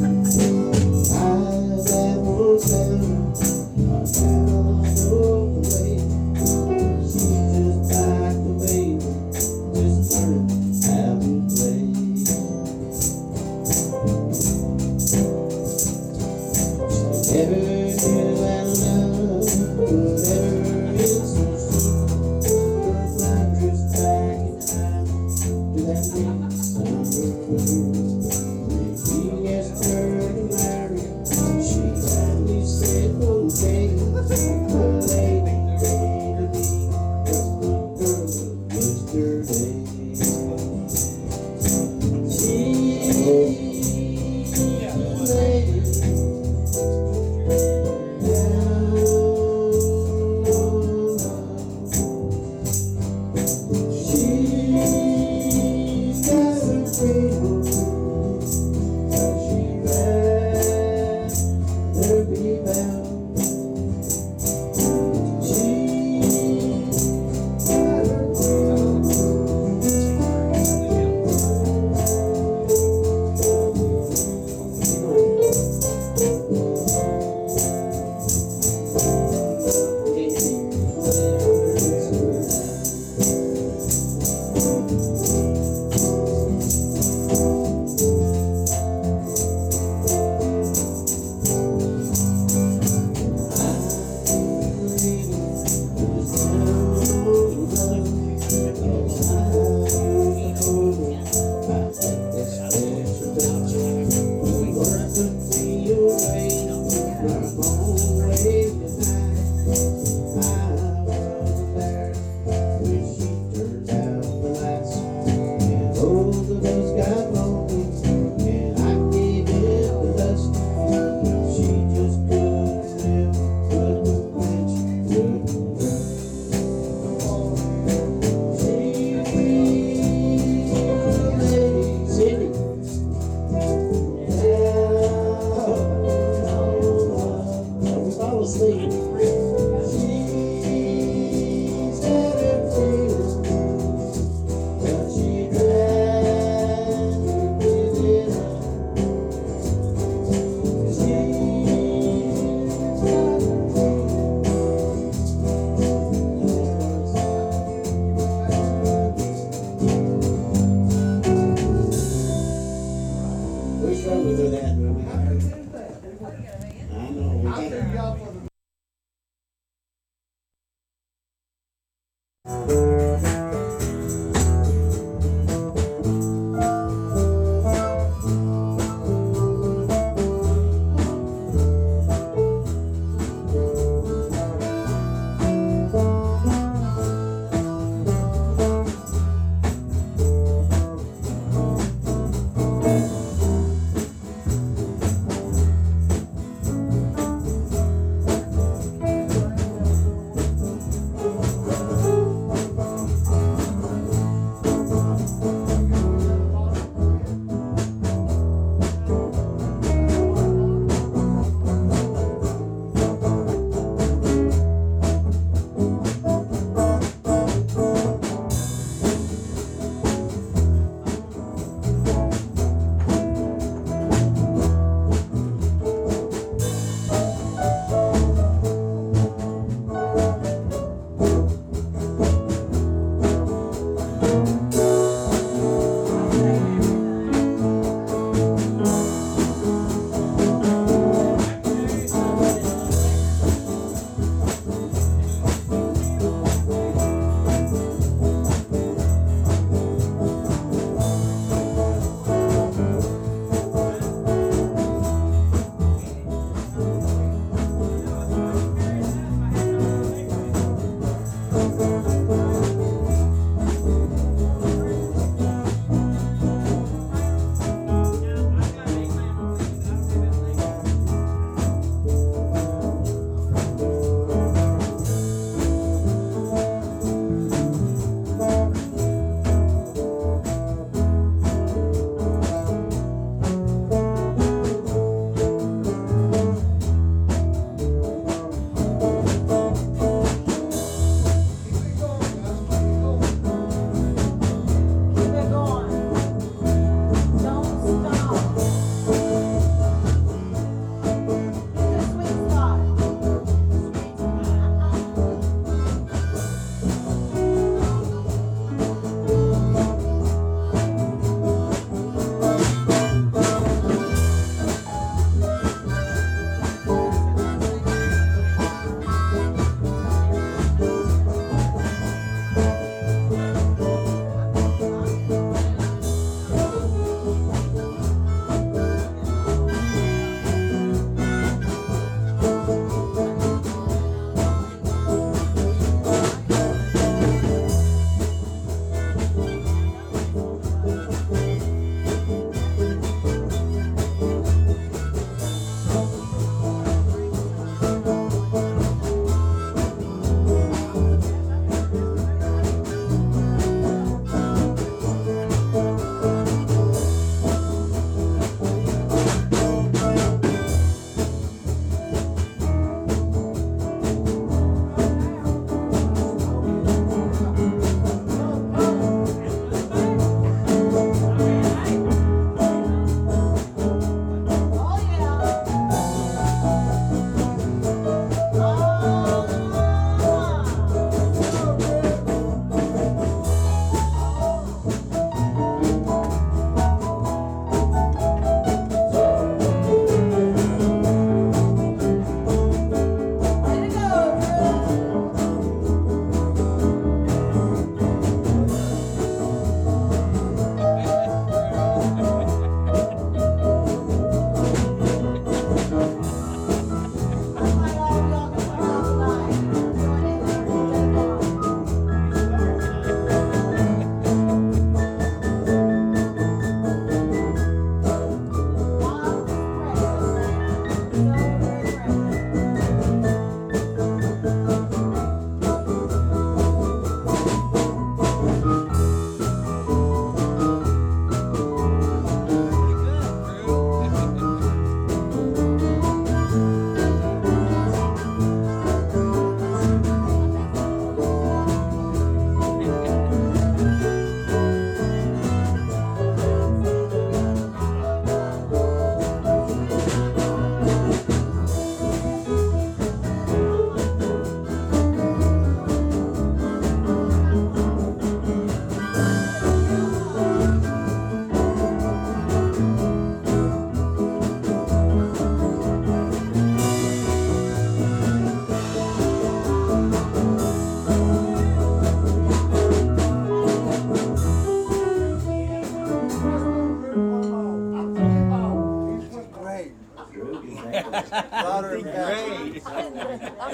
When she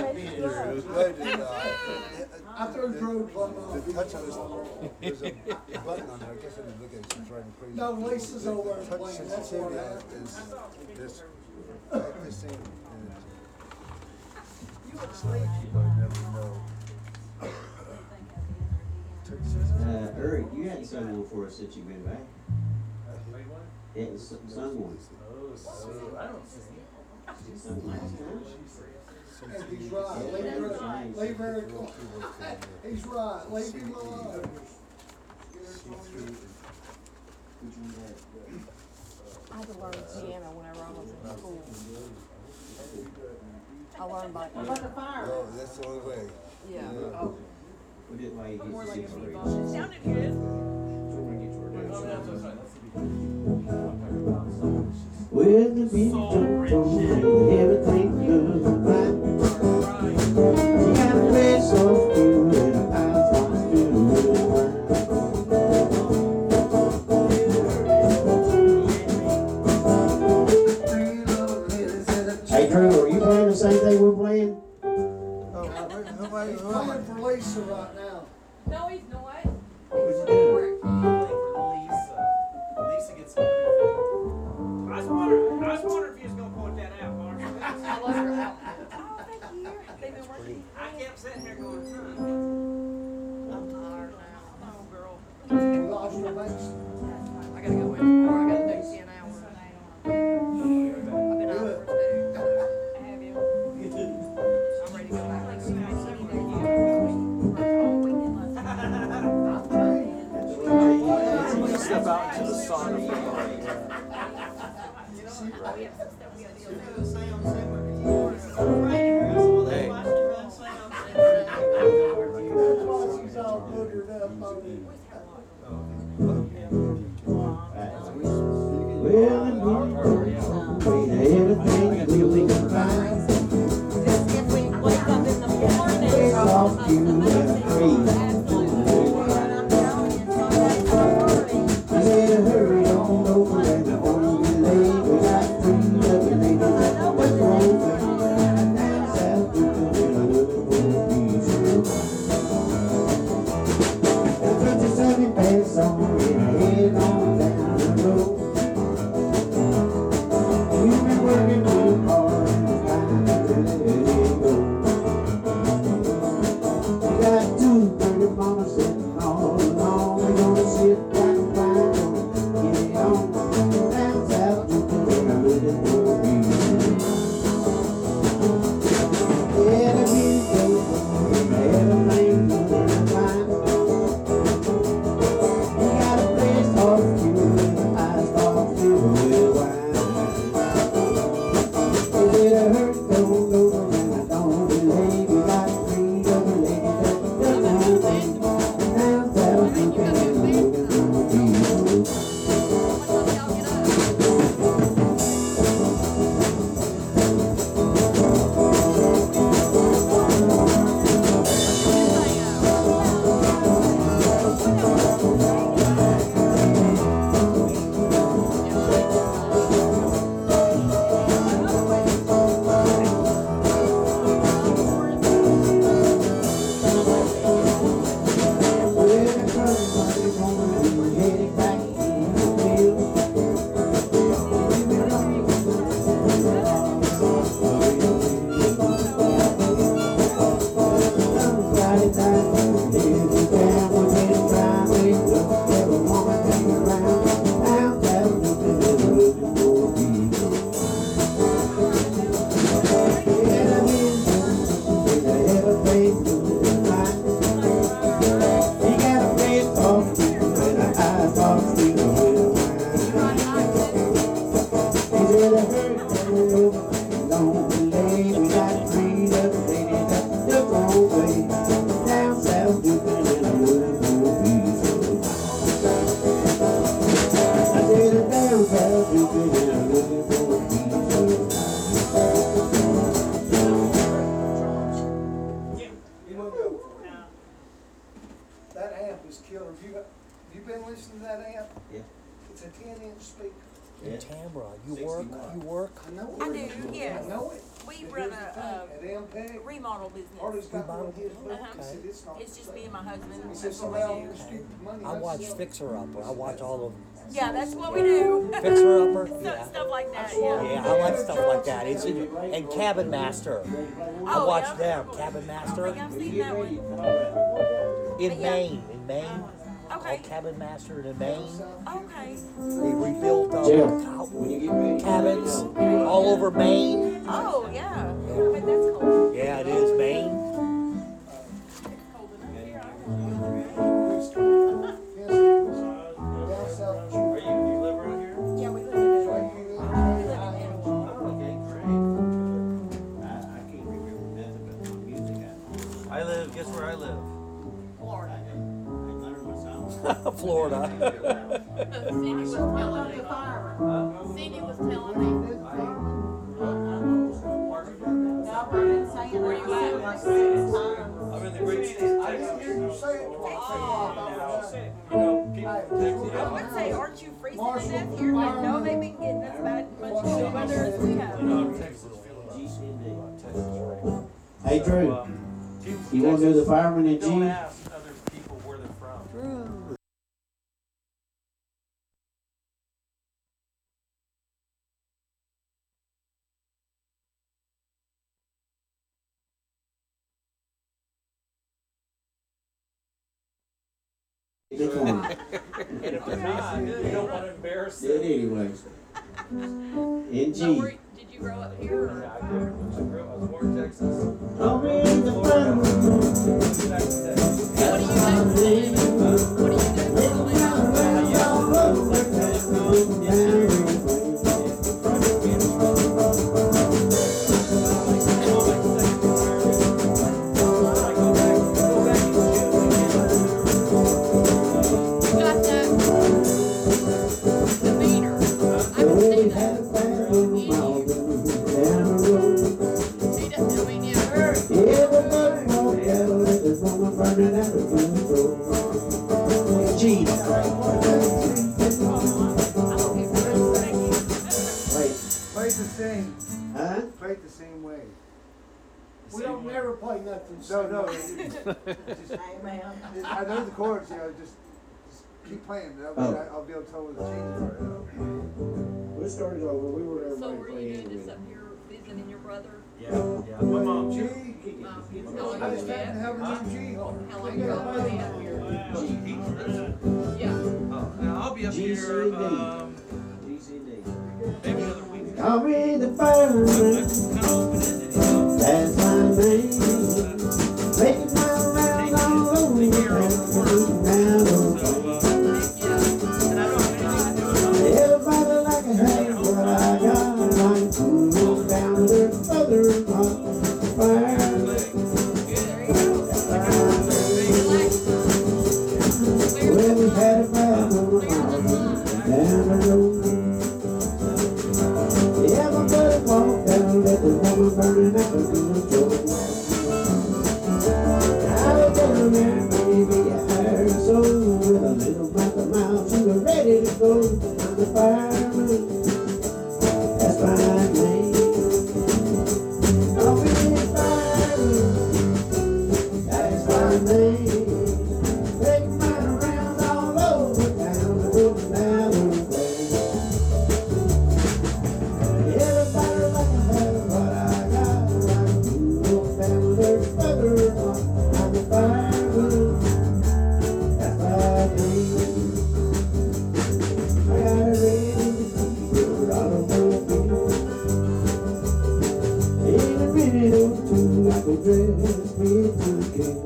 I on The touch of button on there, I guess I didn't look at it, she's crazy. No, Lisa's the over touch sensitivity is this, this thing, and you might never know. Uh, Eric, you hadn't sung one for us since you've been back. You hadn't sung one. Oh, so I don't see. You. And he's right, leave her, leave her alone. He's right, leave him alone. I had to learn piano whenever I was in school. I learned by, fire? Oh, that's the only way. yeah. Oh, We more like a sounded good. The beat Soul rich. everything's good. Husband. He said somebody out on we the do. money. I watch it. Fixer Upper. I watch all of them. Yeah, that's what we do. Fixer Upper. So- Yeah. Stuff like that, yeah. Yeah, I like stuff like that. It's and Cabin Master. I Oh, watch yeah? them. Cabin I Master think I've seen that one. in yeah. Maine. In Maine, Okay, called Cabin Master in Maine. okay. They rebuilt uh, Jeff, cow- when you get ready. cabins all over Maine. Oh, yeah. I bet that's cool. Yeah, it is Maine. Florida. Cindy was telling me. Cindy was telling me. Where you at? I'm in the great state of I didn't hear you Texas. say it twice. You know, people from Texas. I would say, aren't you freezing to death here? Like, no, they've been getting as bad much cold weather as we have. You know, Texas feeling GCD. Texas right Hey Drew, now. Um, people from you wanna do the fireman in Don't G? ask other people where they're from. Pick one. And if they're not, you don't want to embarrass Did them. anyway. In So G. where, did you grow up here? or- Yeah, I grew, I up, was born in Texas. I'm in the fireman. Back to I know the chords, you know, just, just keep playing. That way Oh. I- I'll be able to tell what the changes are. We started over, we were So everybody were you playing doing this up here visiting your brother? Yeah, yeah. My mom, G, how long I just been? happened to have a new G. How long you been up here? Yeah. Oh, I'll be up here, GCD. um, GCD. maybe another week. I'm in the fireman. Kind of open-ended. That's my name. the river, we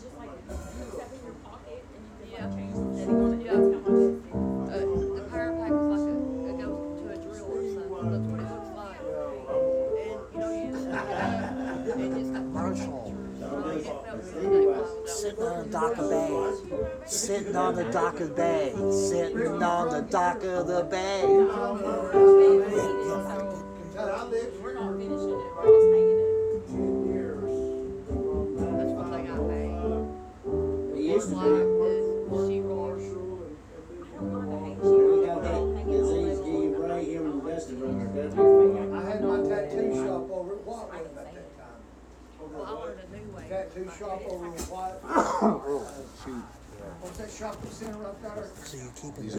just like, step in your pocket and you can like change the setting on it, Yeah. that's how much it's uh, the power pack is like a, it goes to a drill or something. That's what it looks like. And you know, you just hook it up and it's got Marshall. No, you didn't know it was today while I was out Sitting on the dock of the bay. Sitting on the dock of the bay. Sitting on the dock of the bay. So you keep it.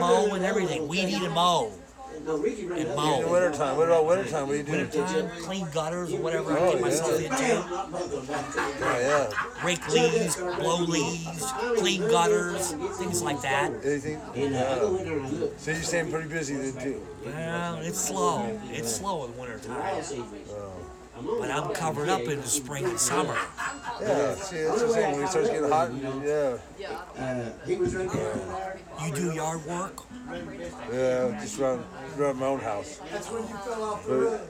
Mow, and everything. We need and mow. No, Ricky ran And mow. In the wintertime, what about wintertime? What do you do? Wintertime, clean gutters or whatever I Oh, get myself yeah. into. Oh, yeah. Rake leaves, blow leaves, clean gutters, things like that. Anything? And I go in there and I look. So you're staying pretty busy then too? Well, it's slow. It's slow in wintertime. I'll see. I'm on But I'm covered up in the spring and summer. Yeah, see, that's the same. When it starts getting hot, yeah, Yeah, I don't he was right there. You do yard work? yeah, just around, around my own house. That's when you fell off the roof.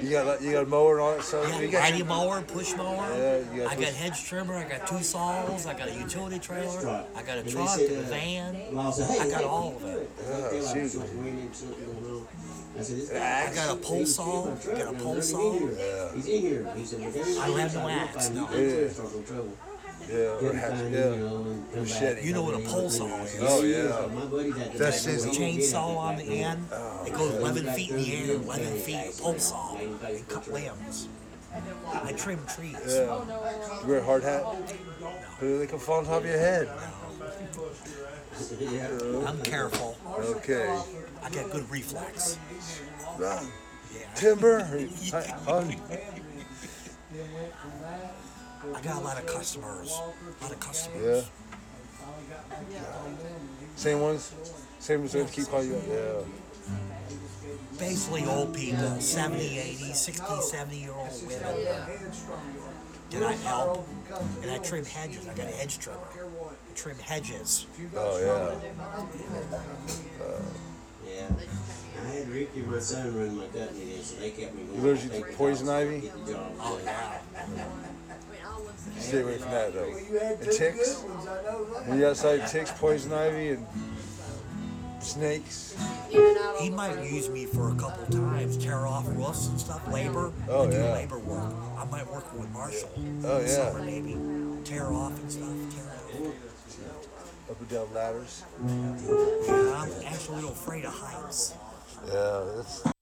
You got, you got a mower and all that stuff? You Yeah, got riding mower, push mower. Yeah, you got I push- got hedge trimmer. I got two saws. I got a utility trailer. I got a truck, said, a van. I said, hey, I got hey, all of it. I feel like shoot. something went in, something going on. I said, I got a pole saw. I got a pole saw. He's in here. He said, "Well, I don't have no we'll axe, find no. you. You'll start some trouble. Yeah, or Couldn't hatch, you, yeah. you know, and come Machete. back. You know what a pole saw is. Oh, yeah. My buddy's at the That's back just- door. He won't Chainsaw on the end. It goes 11 feet in the air, 11 feet. A pole saw. And cut limbs. I trim trees. Yeah. Oh, you wear a hard hat? But they can fall on top of your head. Yeah. I'm careful. Okay. I got good reflex. Run. Yeah. Timber. I- I- I got a lot of customers. A lot of customers. Yeah. customers. Same ones? Same as they keep calling you? Yeah. Basically old people, 70, 80, 60, 70 year old women. Did I help? And I trim hedges. I got a hedge trimmer. I trim hedges. Oh, yeah. Yeah. I had Ricky, my son, run my company then, so they kept me going. allergic to poison ivy? get the job Oh, yeah. Stay away from that though. You had And two ticks? good ones, I know that. When you outside ticks, poison ivy, and snakes. In and out He might use me for a couple times, tear off roofs and stuff, labor. Oh, I do yeah. labor work. I might work with Marshall. Oh, yeah. Summer maybe. Tear off and stuff. Tear off. Up and down ladders. Yeah, I'm actually a little afraid of heights. Yeah, that's.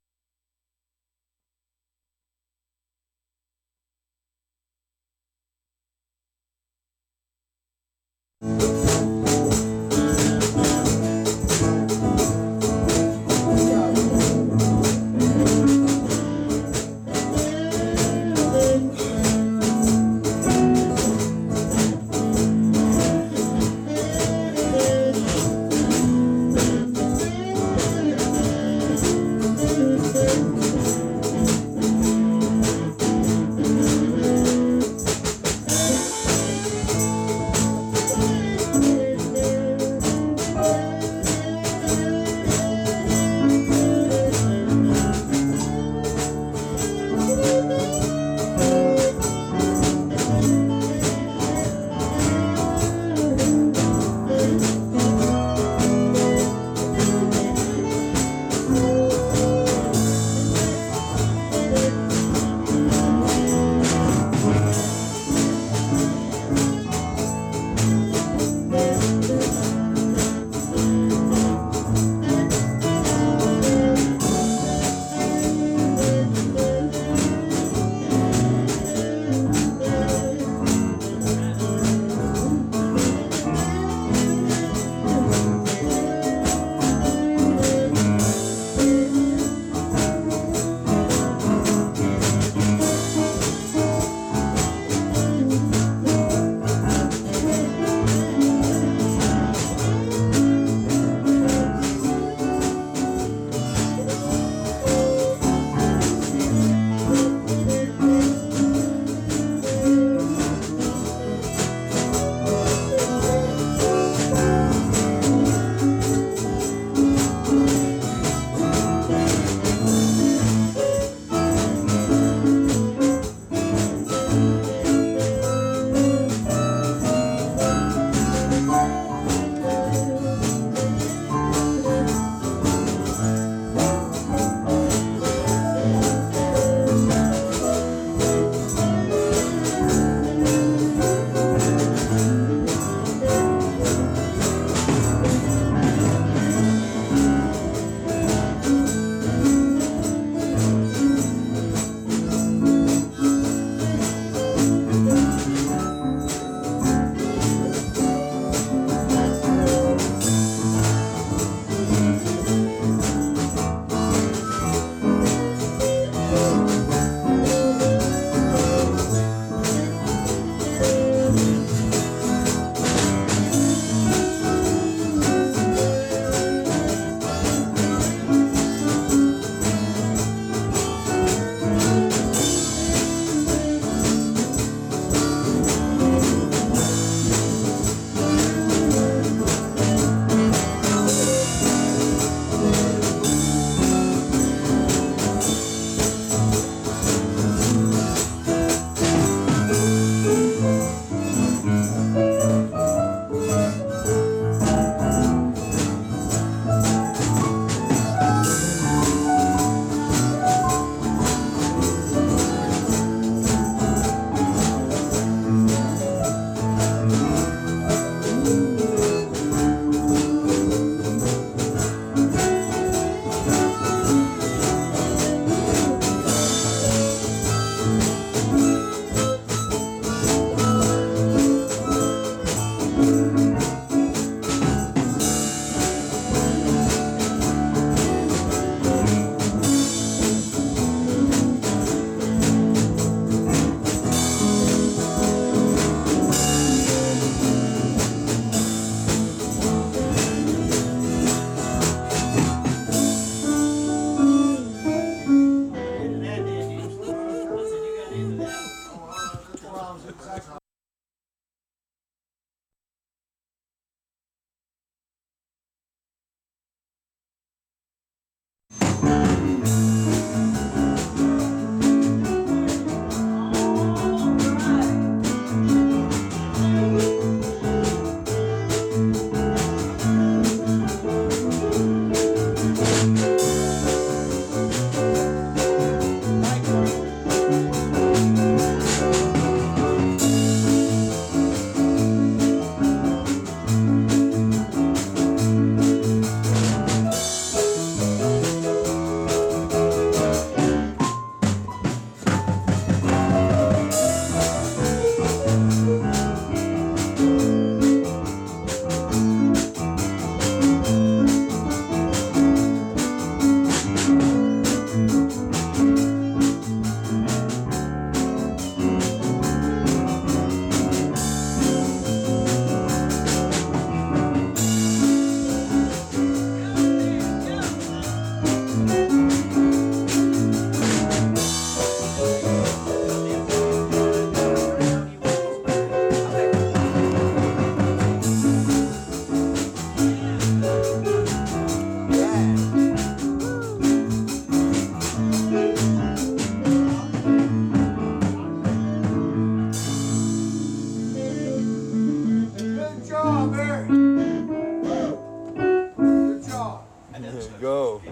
go.